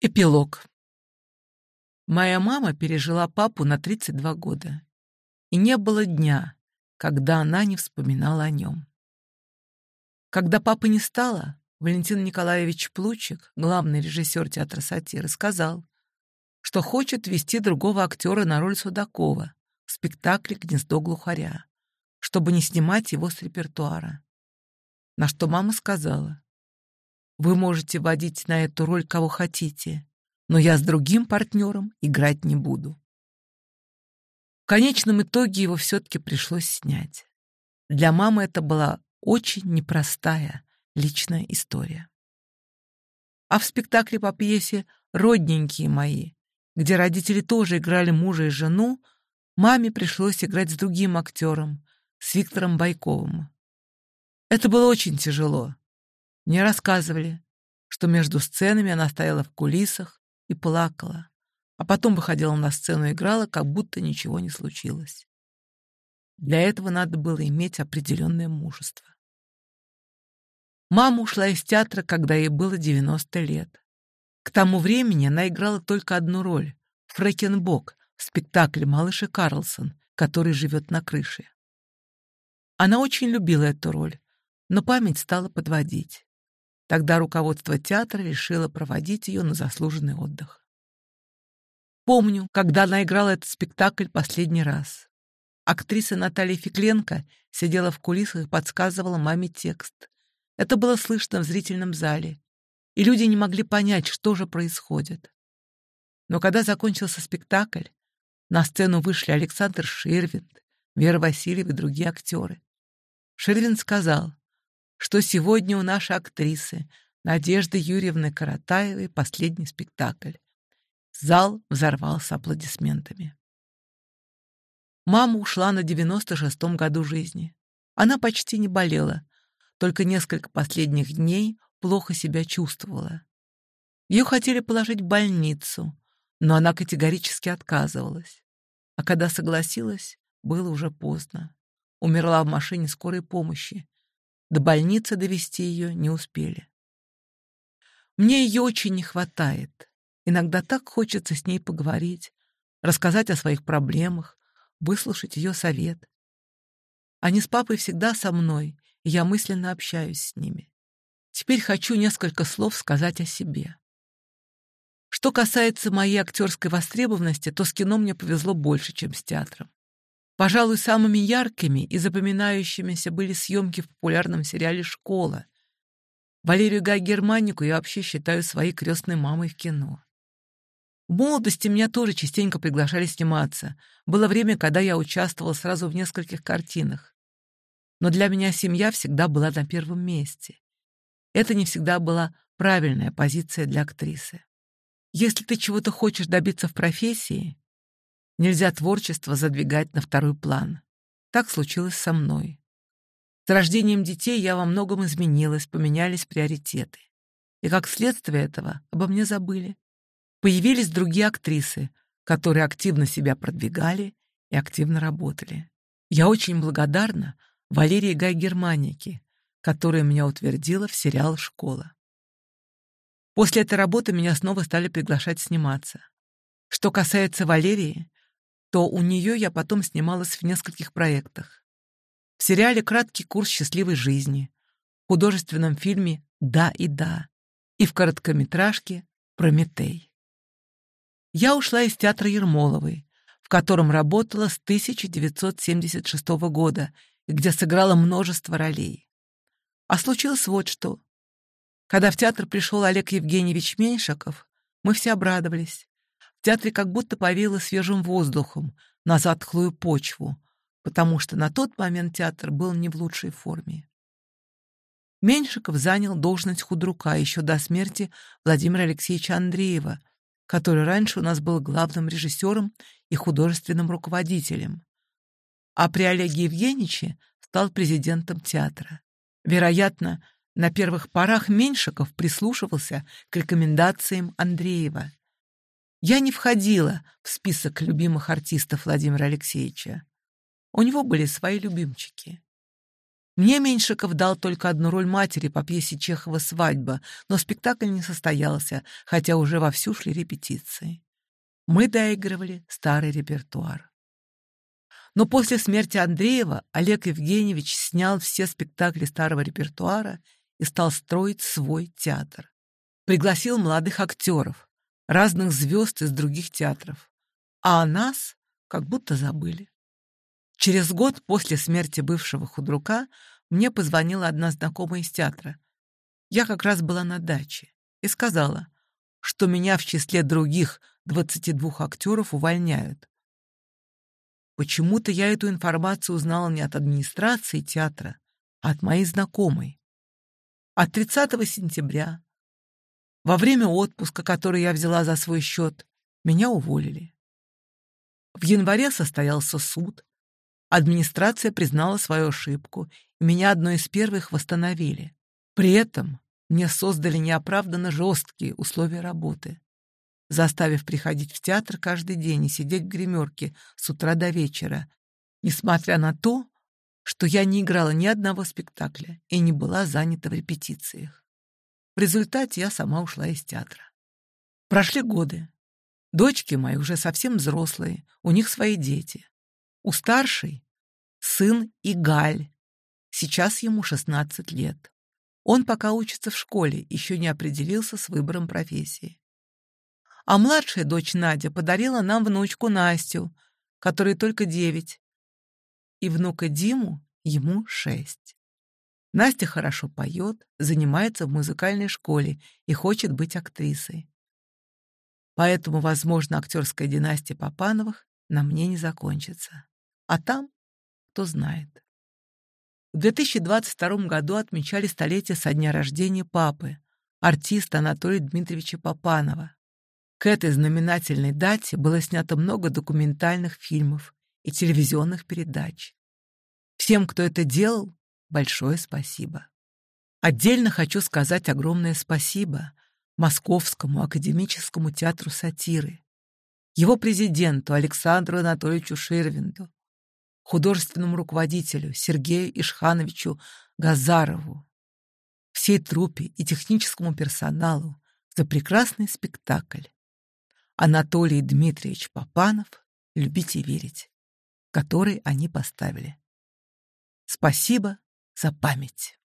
Эпилог. Моя мама пережила папу на 32 года. И не было дня, когда она не вспоминала о нем. Когда папы не стало, Валентин Николаевич Плучик, главный режиссер театра сатиры, сказал, что хочет вести другого актера на роль Судакова в спектакле «Гнездо глухаря», чтобы не снимать его с репертуара. На что мама сказала, вы можете водить на эту роль кого хотите, но я с другим партнером играть не буду. В конечном итоге его все-таки пришлось снять. Для мамы это была очень непростая личная история. А в спектакле по пьесе «Родненькие мои», где родители тоже играли мужа и жену, маме пришлось играть с другим актером, с Виктором Байковым. Это было очень тяжело, мне рассказывали, что между сценами она стояла в кулисах и плакала, а потом выходила на сцену и играла, как будто ничего не случилось. Для этого надо было иметь определенное мужество. Мама ушла из театра, когда ей было 90 лет. К тому времени она играла только одну роль — Фрэкенбок в спектакле «Малыш и Карлсон», который живет на крыше. Она очень любила эту роль, но память стала подводить. Тогда руководство театра решило проводить ее на заслуженный отдых. Помню, когда она играла этот спектакль последний раз. Актриса Наталья Фекленко сидела в кулисах и подсказывала маме текст. Это было слышно в зрительном зале, и люди не могли понять, что же происходит. Но когда закончился спектакль, на сцену вышли Александр Ширвинд, Вера Васильева и другие актеры. Ширвин сказал, что сегодня у нашей актрисы Надежды Юрьевны Каратаевой последний спектакль. Зал взорвался аплодисментами. Мама ушла на 96-м году жизни. Она почти не болела, только несколько последних дней плохо себя чувствовала. Ее хотели положить в больницу, но она категорически отказывалась. А когда согласилась, было уже поздно. Умерла в машине скорой помощи, до больницы довести ее не успели. Мне ее очень не хватает. Иногда так хочется с ней поговорить, рассказать о своих проблемах, выслушать ее совет. Они с папой всегда со мной, и я мысленно общаюсь с ними. Теперь хочу несколько слов сказать о себе. Что касается моей актерской востребованности, то с кино мне повезло больше, чем с театром. Пожалуй, самыми яркими и запоминающимися были съемки в популярном сериале «Школа». Валерию Гай Германику я вообще считаю своей крестной мамой в кино. В молодости меня тоже частенько приглашали сниматься. Было время, когда я участвовала сразу в нескольких картинах. Но для меня семья всегда была на первом месте. Это не всегда была правильная позиция для актрисы. Если ты чего-то хочешь добиться в профессии, Нельзя творчество задвигать на второй план. Так случилось со мной. С рождением детей я во многом изменилась, поменялись приоритеты. И как следствие этого обо мне забыли. Появились другие актрисы, которые активно себя продвигали и активно работали. Я очень благодарна Валерии Гай Германике, которая меня утвердила в сериал «Школа». После этой работы меня снова стали приглашать сниматься. Что касается Валерии, то у нее я потом снималась в нескольких проектах. В сериале «Краткий курс счастливой жизни», в художественном фильме «Да и да» и в короткометражке «Прометей». Я ушла из театра Ермоловой, в котором работала с 1976 года и где сыграла множество ролей. А случилось вот что. Когда в театр пришел Олег Евгеньевич Меньшиков, мы все обрадовались театре как будто повеяло свежим воздухом на затхлую почву, потому что на тот момент театр был не в лучшей форме. Меньшиков занял должность худрука еще до смерти Владимира Алексеевича Андреева, который раньше у нас был главным режиссером и художественным руководителем. А при Олеге Евгеньевиче стал президентом театра. Вероятно, на первых порах Меньшиков прислушивался к рекомендациям Андреева. Я не входила в список любимых артистов Владимира Алексеевича. У него были свои любимчики. Мне Меньшиков дал только одну роль матери по пьесе Чехова «Свадьба», но спектакль не состоялся, хотя уже вовсю шли репетиции. Мы доигрывали старый репертуар. Но после смерти Андреева Олег Евгеньевич снял все спектакли старого репертуара и стал строить свой театр. Пригласил молодых актеров, разных звезд из других театров. А о нас как будто забыли. Через год после смерти бывшего худрука мне позвонила одна знакомая из театра. Я как раз была на даче и сказала, что меня в числе других 22 актеров увольняют. Почему-то я эту информацию узнала не от администрации театра, а от моей знакомой. А от 30 сентября во время отпуска, который я взяла за свой счет, меня уволили. В январе состоялся суд. Администрация признала свою ошибку, и меня одной из первых восстановили. При этом мне создали неоправданно жесткие условия работы, заставив приходить в театр каждый день и сидеть в гримерке с утра до вечера, несмотря на то, что я не играла ни одного спектакля и не была занята в репетициях. В результате я сама ушла из театра. Прошли годы. Дочки мои уже совсем взрослые, у них свои дети. У старшей сын Игаль. Сейчас ему 16 лет. Он пока учится в школе, еще не определился с выбором профессии. А младшая дочь Надя подарила нам внучку Настю, которой только девять, и внука Диму ему шесть. Настя хорошо поет, занимается в музыкальной школе и хочет быть актрисой. Поэтому, возможно, актерская династия Папановых на мне не закончится. А там, кто знает. В 2022 году отмечали столетие со дня рождения папы, артиста Анатолия Дмитриевича Папанова. К этой знаменательной дате было снято много документальных фильмов и телевизионных передач. Всем, кто это делал, большое спасибо. Отдельно хочу сказать огромное спасибо Московскому академическому театру сатиры, его президенту Александру Анатольевичу Ширвинду, художественному руководителю Сергею Ишхановичу Газарову, всей труппе и техническому персоналу за прекрасный спектакль. Анатолий Дмитриевич Попанов «Любите верить», который они поставили. Спасибо за память.